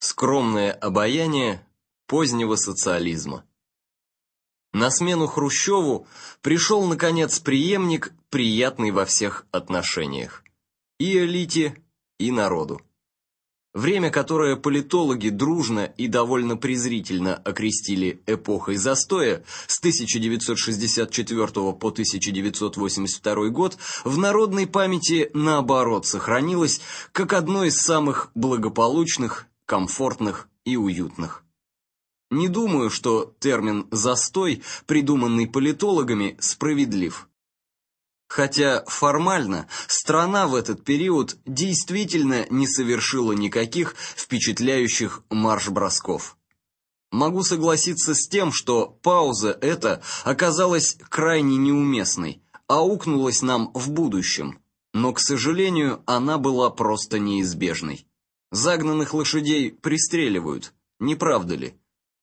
Скромное обаяние позднего социализма. На смену Хрущеву пришел, наконец, преемник, приятный во всех отношениях. И элите, и народу. Время, которое политологи дружно и довольно презрительно окрестили эпохой застоя с 1964 по 1982 год, в народной памяти наоборот сохранилось как одно из самых благополучных комфортных и уютных. Не думаю, что термин «застой», придуманный политологами, справедлив. Хотя формально страна в этот период действительно не совершила никаких впечатляющих марш-бросков. Могу согласиться с тем, что пауза эта оказалась крайне неуместной, а укнулась нам в будущем, но, к сожалению, она была просто неизбежной. Загнанных лошадей пристреливают, не правда ли?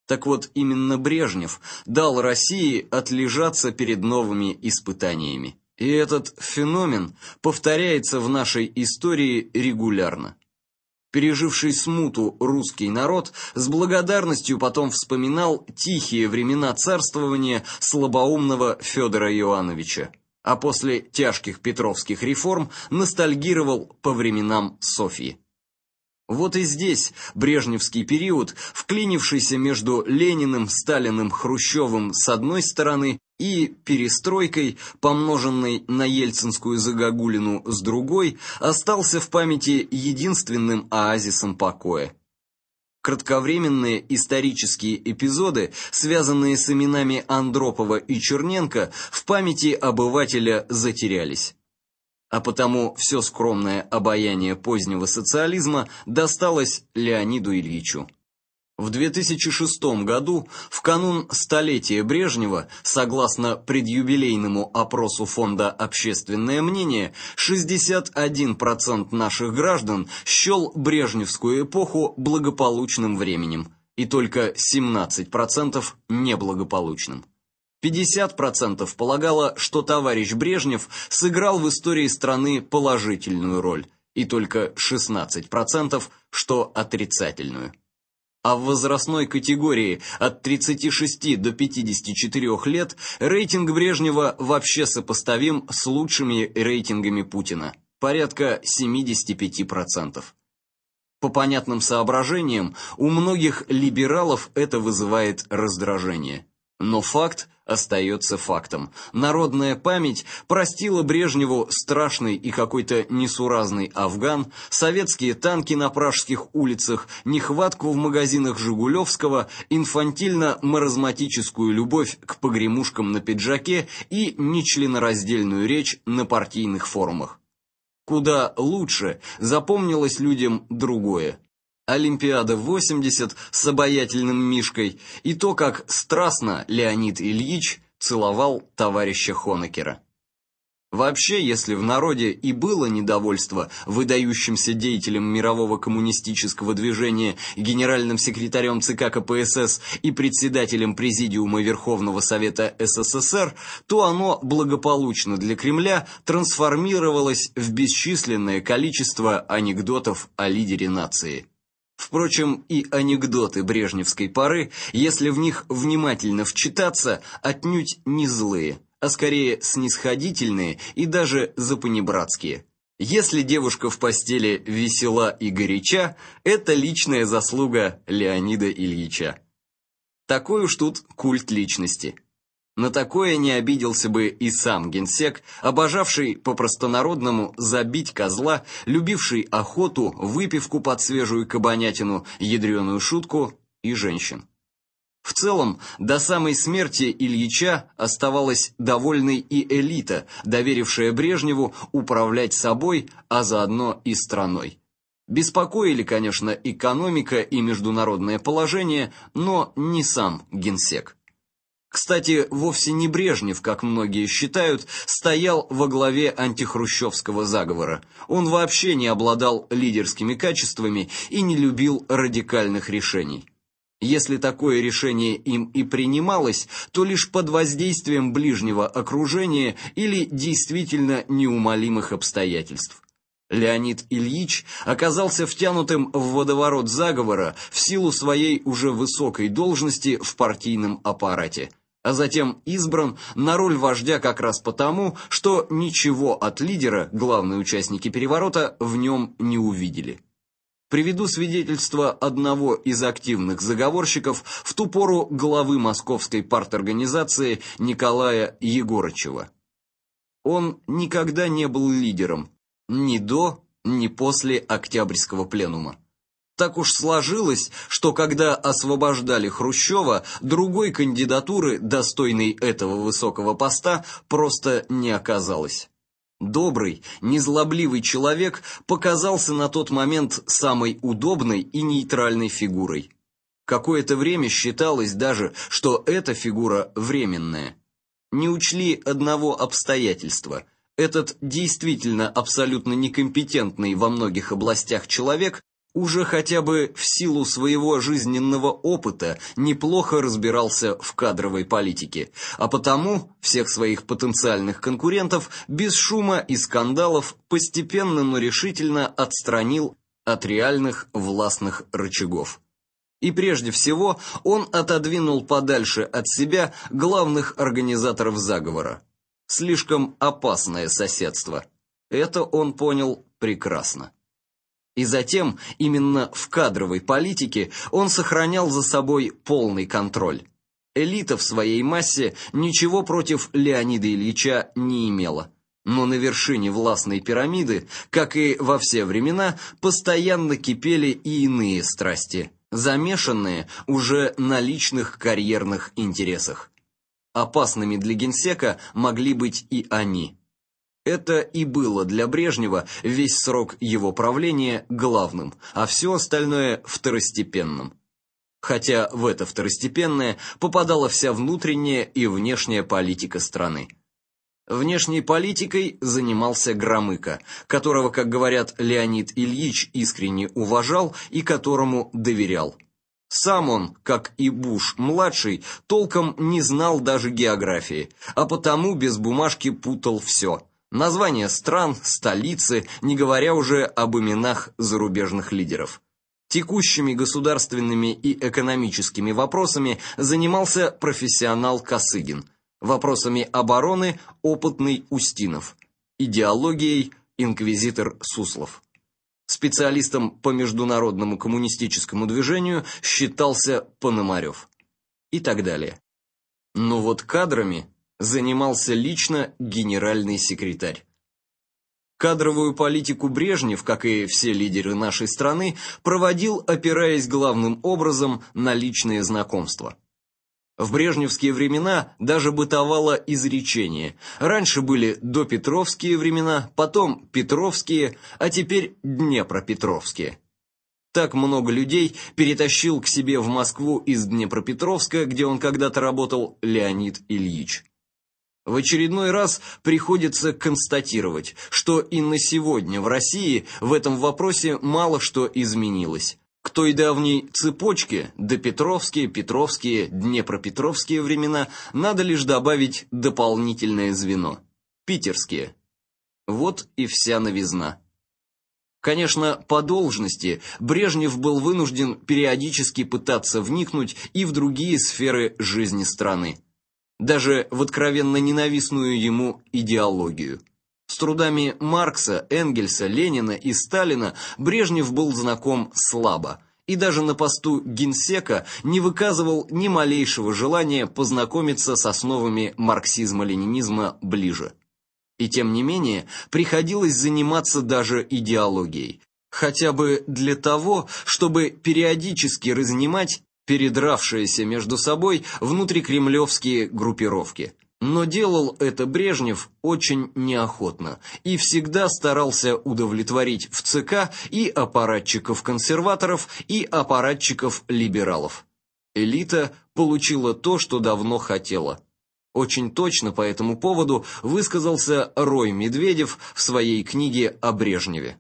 Так вот, именно Брежнев дал России отлежаться перед новыми испытаниями. И этот феномен повторяется в нашей истории регулярно. Переживший смуту русский народ с благодарностью потом вспоминал тихие времена царствования слабоумного Федора Иоановича, а после тяжких петровских реформ ностальгировал по временам Софьи. Вот и здесь брежневский период, вклинившийся между Лениным, Сталиным, Хрущевым с одной стороны и перестройкой, помноженной на ельцинскую загогулину с другой, остался в памяти единственным оазисом покоя. Кратковременные исторические эпизоды, связанные с именами Андропова и Черненко, в памяти обывателя затерялись а потому все скромное обаяние позднего социализма досталось Леониду Ильичу. В 2006 году, в канун столетия Брежнева, согласно предюбилейному опросу фонда «Общественное мнение», 61% наших граждан счел брежневскую эпоху благополучным временем, и только 17% неблагополучным. 50% полагало, что товарищ Брежнев сыграл в истории страны положительную роль, и только 16%, что отрицательную. А в возрастной категории от 36 до 54 лет рейтинг Брежнева вообще сопоставим с лучшими рейтингами Путина, порядка 75%. По понятным соображениям, у многих либералов это вызывает раздражение. Но факт остается фактом. Народная память простила Брежневу страшный и какой-то несуразный Афган, советские танки на пражских улицах, нехватку в магазинах Жигулевского, инфантильно-маразматическую любовь к погремушкам на пиджаке и нечленораздельную речь на партийных форумах. Куда лучше запомнилось людям другое. Олимпиада 80 с обаятельным Мишкой и то, как страстно Леонид Ильич целовал товарища Хонекера. Вообще, если в народе и было недовольство выдающимся деятелем мирового коммунистического движения, генеральным секретарем ЦК КПСС и председателем Президиума Верховного Совета СССР, то оно благополучно для Кремля трансформировалось в бесчисленное количество анекдотов о лидере нации. Впрочем, и анекдоты брежневской поры, если в них внимательно вчитаться, отнюдь не злые, а скорее снисходительные и даже запанибратские. Если девушка в постели весела и горяча, это личная заслуга Леонида Ильича. Такой уж тут культ личности. На такое не обиделся бы и сам генсек, обожавший по-простонародному забить козла, любивший охоту, выпивку под свежую кабанятину, ядреную шутку и женщин. В целом, до самой смерти Ильича оставалась довольной и элита, доверившая Брежневу управлять собой, а заодно и страной. Беспокоили, конечно, экономика и международное положение, но не сам генсек. Кстати, вовсе не Брежнев, как многие считают, стоял во главе антихрущевского заговора. Он вообще не обладал лидерскими качествами и не любил радикальных решений. Если такое решение им и принималось, то лишь под воздействием ближнего окружения или действительно неумолимых обстоятельств. Леонид Ильич оказался втянутым в водоворот заговора в силу своей уже высокой должности в партийном аппарате, а затем избран на роль вождя как раз потому, что ничего от лидера главные участники переворота в нем не увидели. Приведу свидетельство одного из активных заговорщиков в ту пору главы Московской парторганизации Николая Егорычева. Он никогда не был лидером, ни до, ни после Октябрьского пленума. Так уж сложилось, что когда освобождали Хрущева, другой кандидатуры, достойной этого высокого поста, просто не оказалось. Добрый, незлобливый человек показался на тот момент самой удобной и нейтральной фигурой. Какое-то время считалось даже, что эта фигура временная. Не учли одного обстоятельства – этот действительно абсолютно некомпетентный во многих областях человек уже хотя бы в силу своего жизненного опыта неплохо разбирался в кадровой политике, а потому всех своих потенциальных конкурентов без шума и скандалов постепенно, но решительно отстранил от реальных властных рычагов. И прежде всего он отодвинул подальше от себя главных организаторов заговора. Слишком опасное соседство. Это он понял прекрасно. И затем, именно в кадровой политике, он сохранял за собой полный контроль. Элита в своей массе ничего против Леонида Ильича не имела. Но на вершине властной пирамиды, как и во все времена, постоянно кипели и иные страсти, замешанные уже на личных карьерных интересах. Опасными для генсека могли быть и они. Это и было для Брежнева весь срок его правления главным, а все остальное второстепенным. Хотя в это второстепенное попадала вся внутренняя и внешняя политика страны. Внешней политикой занимался Громыко, которого, как говорят, Леонид Ильич искренне уважал и которому доверял. Сам он, как и Буш-младший, толком не знал даже географии, а потому без бумажки путал все. Названия стран, столицы, не говоря уже об именах зарубежных лидеров. Текущими государственными и экономическими вопросами занимался профессионал Косыгин, вопросами обороны – опытный Устинов, идеологией – инквизитор Суслов. Специалистом по международному коммунистическому движению считался Пономарев. И так далее. Но вот кадрами занимался лично генеральный секретарь. Кадровую политику Брежнев, как и все лидеры нашей страны, проводил, опираясь главным образом на личные знакомства. В брежневские времена даже бытовало изречение. Раньше были допетровские времена, потом петровские, а теперь днепропетровские. Так много людей перетащил к себе в Москву из Днепропетровска, где он когда-то работал, Леонид Ильич. В очередной раз приходится констатировать, что и на сегодня в России в этом вопросе мало что изменилось. К той давней цепочке, до Петровские, Петровские, Днепропетровские времена, надо лишь добавить дополнительное звено – питерские. Вот и вся новизна. Конечно, по должности Брежнев был вынужден периодически пытаться вникнуть и в другие сферы жизни страны. Даже в откровенно ненавистную ему идеологию – с трудами Маркса, Энгельса, Ленина и Сталина Брежнев был знаком слабо, и даже на посту генсека не выказывал ни малейшего желания познакомиться с основами марксизма-ленинизма ближе. И тем не менее, приходилось заниматься даже идеологией, хотя бы для того, чтобы периодически разнимать передравшиеся между собой внутрикремлевские группировки – но делал это Брежнев очень неохотно и всегда старался удовлетворить в ЦК и аппаратчиков-консерваторов, и аппаратчиков-либералов. Элита получила то, что давно хотела. Очень точно по этому поводу высказался Рой Медведев в своей книге о Брежневе.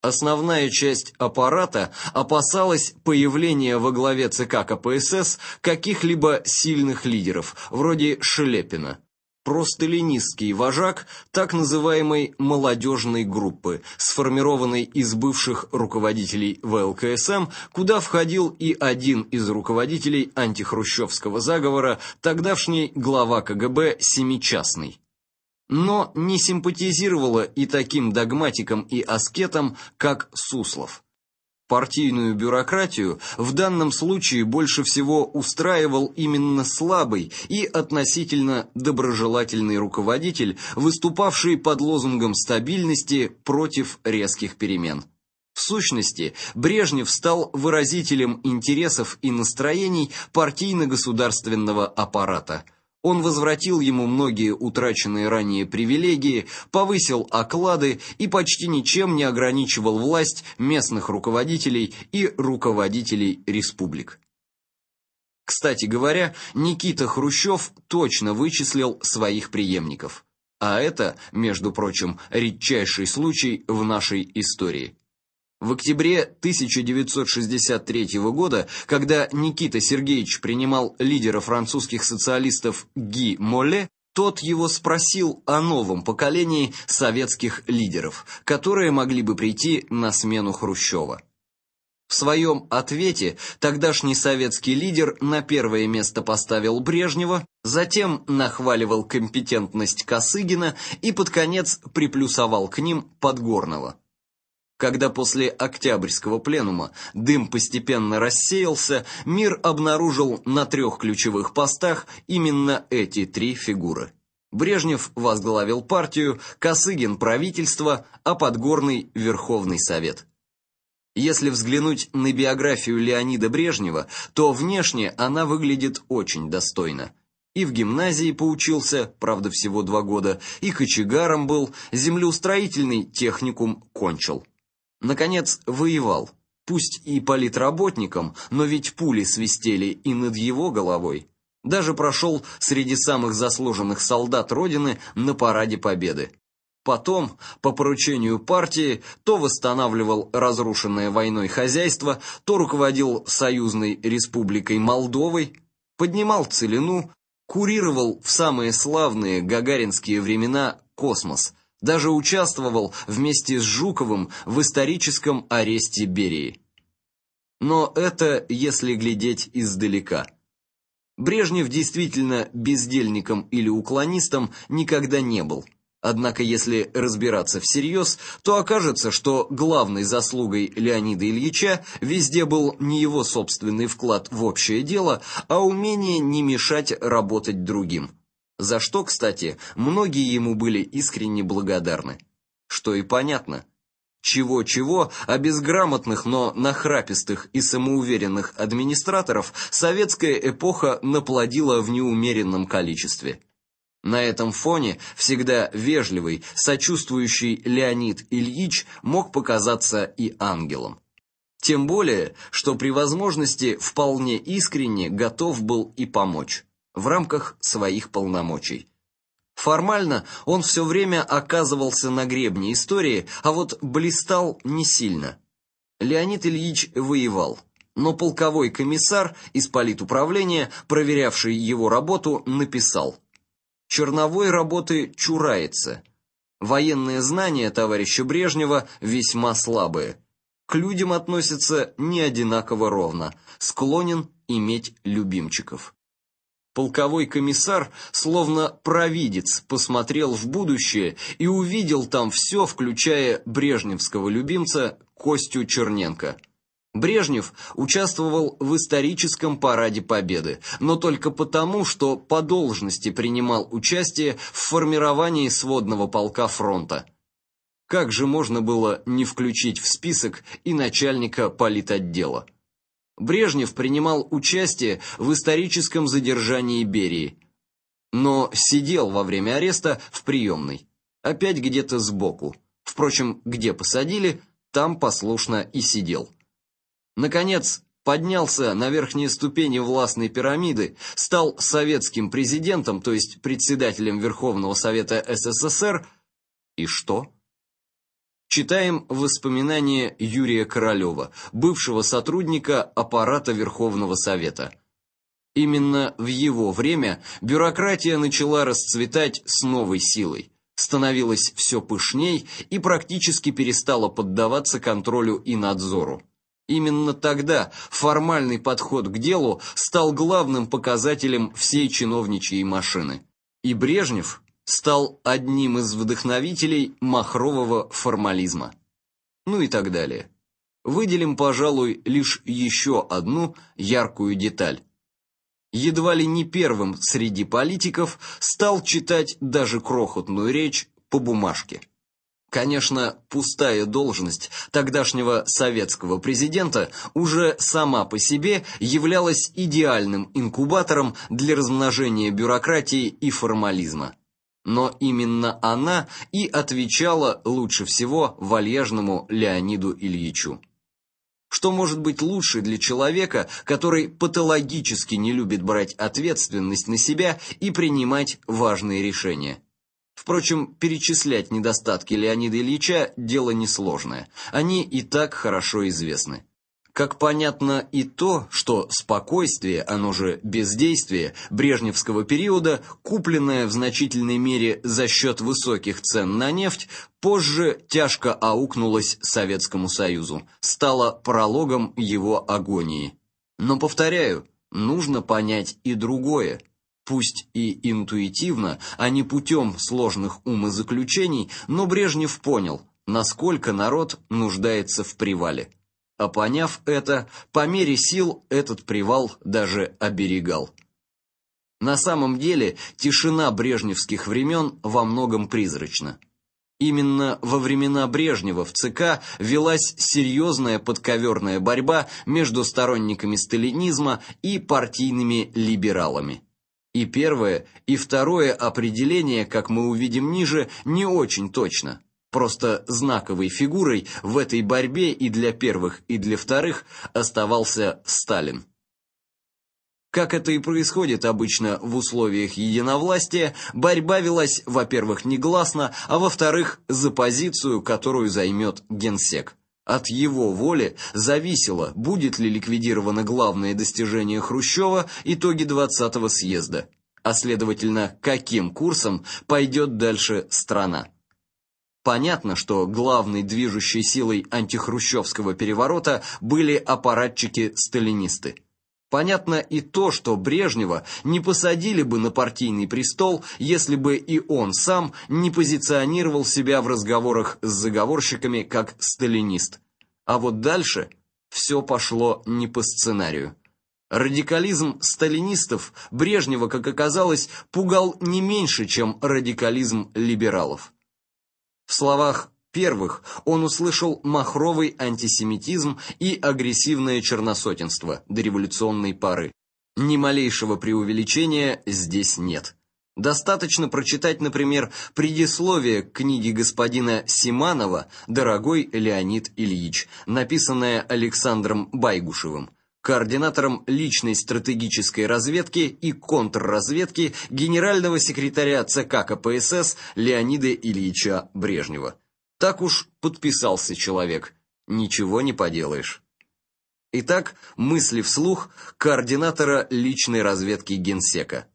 Основная часть аппарата опасалась появления во главе ЦК КПСС каких-либо сильных лидеров, вроде Шелепина. простолинистский вожак так называемой молодежной группы, сформированной из бывших руководителей ВЛКСМ, куда входил и один из руководителей антихрущевского заговора, тогдашний глава КГБ Семичастный. Но не симпатизировала и таким догматикам и аскетам, как Суслов. Партийную бюрократию в данном случае больше всего устраивал именно слабый и относительно доброжелательный руководитель, выступавший под лозунгом стабильности против резких перемен. В сущности, Брежнев стал выразителем интересов и настроений партийно-государственного аппарата – он возвратил ему многие утраченные ранее привилегии, повысил оклады и почти ничем не ограничивал власть местных руководителей и руководителей республик. Кстати говоря, Никита Хрущев точно вычислил своих преемников. А это, между прочим, редчайший случай в нашей истории. В октябре 1963 года, когда Никита Сергеевич принимал лидера французских социалистов Ги Молле, тот его спросил о новом поколении советских лидеров, которые могли бы прийти на смену Хрущева. В своем ответе тогдашний советский лидер на первое место поставил Брежнева, затем нахваливал компетентность Косыгина и под конец приплюсовал к ним Подгорного. Когда после Октябрьского пленума дым постепенно рассеялся, мир обнаружил на трех ключевых постах именно эти три фигуры. Брежнев возглавил партию, Косыгин – правительство, а Подгорный – Верховный Совет. Если взглянуть на биографию Леонида Брежнева, то внешне она выглядит очень достойно. И в гимназии поучился, правда всего два года, и кочегаром был, землеустроительный техникум кончил. Наконец, воевал. Пусть и политработником, но ведь пули свистели и над его головой. Даже прошел среди самых заслуженных солдат Родины на параде Победы. Потом, по поручению партии, то восстанавливал разрушенное войной хозяйство, то руководил союзной республикой Молдовой, поднимал целину, курировал в самые славные гагаринские времена космос, даже участвовал вместе с Жуковым в историческом аресте Берии. Но это если глядеть издалека. Брежнев действительно бездельником или уклонистом никогда не был. Однако, если разбираться всерьез, то окажется, что главной заслугой Леонида Ильича везде был не его собственный вклад в общее дело, а умение не мешать работать другим за что, кстати, многие ему были искренне благодарны. Что и понятно. Чего-чего, а безграмотных, но нахрапистых и самоуверенных администраторов советская эпоха наплодила в неумеренном количестве. На этом фоне всегда вежливый, сочувствующий Леонид Ильич мог показаться и ангелом. Тем более, что при возможности вполне искренне готов был и помочь в рамках своих полномочий. Формально он все время оказывался на гребне истории, а вот блистал не сильно. Леонид Ильич воевал, но полковой комиссар из политуправления, проверявший его работу, написал «Черновой работы чурается. Военные знания товарища Брежнева весьма слабые. К людям относится не одинаково ровно, склонен иметь любимчиков». Полковой комиссар, словно провидец, посмотрел в будущее и увидел там все, включая брежневского любимца Костю Черненко. Брежнев участвовал в историческом параде Победы, но только потому, что по должности принимал участие в формировании сводного полка фронта. Как же можно было не включить в список и начальника политотдела? Брежнев принимал участие в историческом задержании Берии, но сидел во время ареста в приемной, опять где-то сбоку. Впрочем, где посадили, там послушно и сидел. Наконец, поднялся на верхние ступени властной пирамиды, стал советским президентом, то есть председателем Верховного Совета СССР, и что? Читаем воспоминания Юрия Королева, бывшего сотрудника аппарата Верховного Совета. Именно в его время бюрократия начала расцветать с новой силой, становилась все пышней и практически перестала поддаваться контролю и надзору. Именно тогда формальный подход к делу стал главным показателем всей чиновничьей машины. И Брежнев стал одним из вдохновителей махрового формализма. Ну и так далее. Выделим, пожалуй, лишь еще одну яркую деталь. Едва ли не первым среди политиков стал читать даже крохотную речь по бумажке. Конечно, пустая должность тогдашнего советского президента уже сама по себе являлась идеальным инкубатором для размножения бюрократии и формализма. Но именно она и отвечала лучше всего вальяжному Леониду Ильичу. Что может быть лучше для человека, который патологически не любит брать ответственность на себя и принимать важные решения? Впрочем, перечислять недостатки Леонида Ильича дело несложное. Они и так хорошо известны. Как понятно и то, что спокойствие, оно же бездействие брежневского периода, купленное в значительной мере за счет высоких цен на нефть, позже тяжко аукнулось Советскому Союзу, стало прологом его агонии. Но повторяю, нужно понять и другое пусть и интуитивно, а не путем сложных умозаключений, но Брежнев понял, насколько народ нуждается в привале. А поняв это, по мере сил этот привал даже оберегал. На самом деле, тишина брежневских времен во многом призрачна. Именно во времена Брежнева в ЦК велась серьезная подковерная борьба между сторонниками сталинизма и партийными либералами. И первое, и второе определение, как мы увидим ниже, не очень точно. Просто знаковой фигурой в этой борьбе и для первых, и для вторых оставался Сталин. Как это и происходит обычно в условиях единовластия, борьба велась, во-первых, негласно, а во-вторых, за позицию, которую займет генсек. От его воли зависело, будет ли ликвидировано главное достижение Хрущева итоги 20-го съезда, а следовательно, каким курсом пойдет дальше страна. Понятно, что главной движущей силой антихрущевского переворота были аппаратчики-сталинисты. Понятно и то, что Брежнева не посадили бы на партийный престол, если бы и он сам не позиционировал себя в разговорах с заговорщиками как сталинист. А вот дальше все пошло не по сценарию. Радикализм сталинистов Брежнева, как оказалось, пугал не меньше, чем радикализм либералов. В словах первых он услышал махровый антисемитизм и агрессивное черносотенство до революционной поры. Ни малейшего преувеличения здесь нет. Достаточно прочитать, например, предисловие к книге господина Симанова «Дорогой Леонид Ильич», написанное Александром Байгушевым, координатором личной стратегической разведки и контрразведки генерального секретаря ЦК КПСС Леонида Ильича Брежнева. Так уж подписался человек. Ничего не поделаешь. Итак, мысли вслух координатора личной разведки Генсека.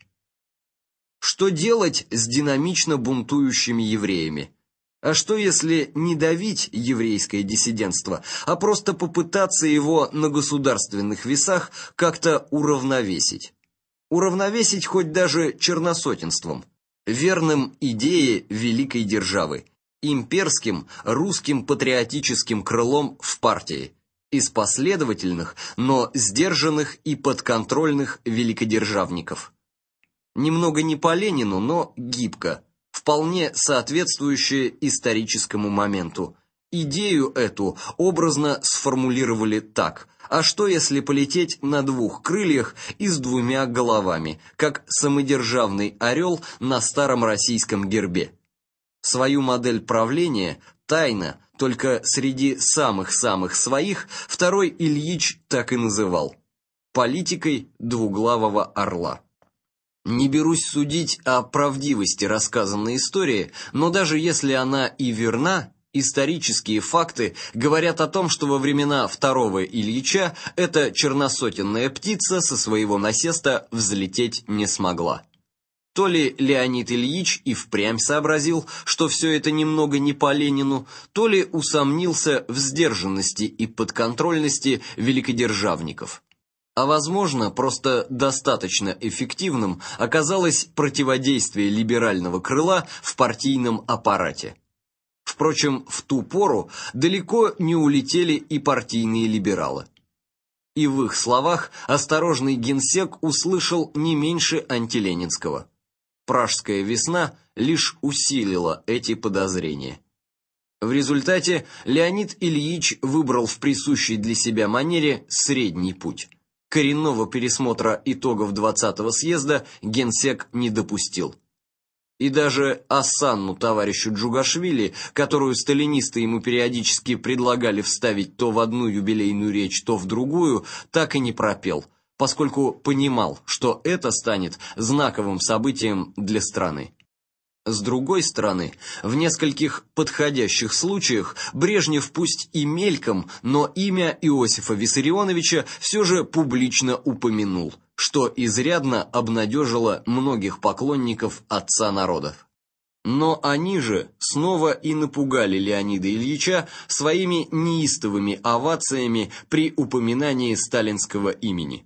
Что делать с динамично бунтующими евреями? А что если не давить еврейское диссидентство, а просто попытаться его на государственных весах как-то уравновесить? Уравновесить хоть даже черносотенством, верным идее великой державы, имперским русским патриотическим крылом в партии, из последовательных, но сдержанных и подконтрольных великодержавников. Немного не по Ленину, но гибко, вполне соответствующее историческому моменту. Идею эту образно сформулировали так: а что если полететь на двух крыльях и с двумя головами, как самодержавный орел на старом российском гербе? Свою модель правления тайно, только среди самых-самых своих, второй Ильич так и называл политикой двуглавого орла. Не берусь судить о правдивости рассказанной истории, но даже если она и верна, Исторические факты говорят о том, что во времена второго Ильича эта черносотенная птица со своего насеста взлететь не смогла. То ли Леонид Ильич и впрямь сообразил, что все это немного не по Ленину, то ли усомнился в сдержанности и подконтрольности великодержавников. А возможно, просто достаточно эффективным оказалось противодействие либерального крыла в партийном аппарате. Впрочем, в ту пору далеко не улетели и партийные либералы. И в их словах осторожный генсек услышал не меньше антиленинского. Пражская весна лишь усилила эти подозрения. В результате Леонид Ильич выбрал в присущей для себя манере средний путь. Коренного пересмотра итогов 20-го съезда генсек не допустил. И даже осанну товарищу Джугашвили, которую сталинисты ему периодически предлагали вставить то в одну юбилейную речь, то в другую, так и не пропел, поскольку понимал, что это станет знаковым событием для страны. С другой стороны, в нескольких подходящих случаях Брежнев пусть и мельком, но имя Иосифа Виссарионовича все же публично упомянул, что изрядно обнадежило многих поклонников отца народов. Но они же снова и напугали Леонида Ильича своими неистовыми овациями при упоминании сталинского имени.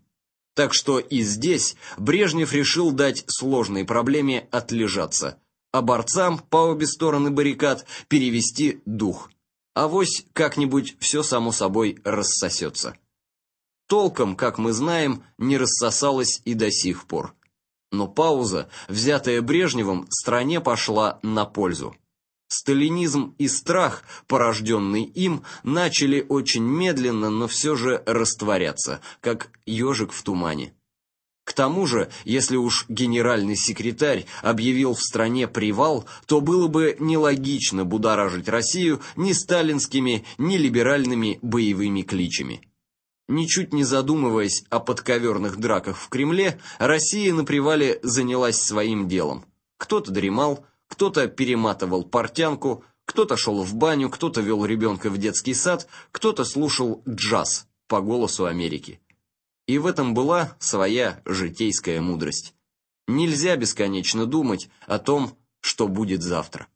Так что и здесь Брежнев решил дать сложной проблеме отлежаться, а борцам по обе стороны баррикад перевести дух. Авось как-нибудь все само собой рассосется. Толком, как мы знаем, не рассосалось и до сих пор. Но пауза, взятая Брежневым, стране пошла на пользу. Сталинизм и страх, порожденный им, начали очень медленно, но все же растворяться, как ежик в тумане. Тому же, если уж генеральный секретарь объявил в стране привал, то было бы нелогично будоражить Россию ни сталинскими, ни либеральными боевыми кличами. Ничуть не задумываясь о подковерных драках в Кремле, Россия на привале занялась своим делом. Кто-то дремал, кто-то перематывал портянку, кто-то шел в баню, кто-то вел ребенка в детский сад, кто-то слушал джаз по голосу Америки. И в этом была своя житейская мудрость. Нельзя бесконечно думать о том, что будет завтра.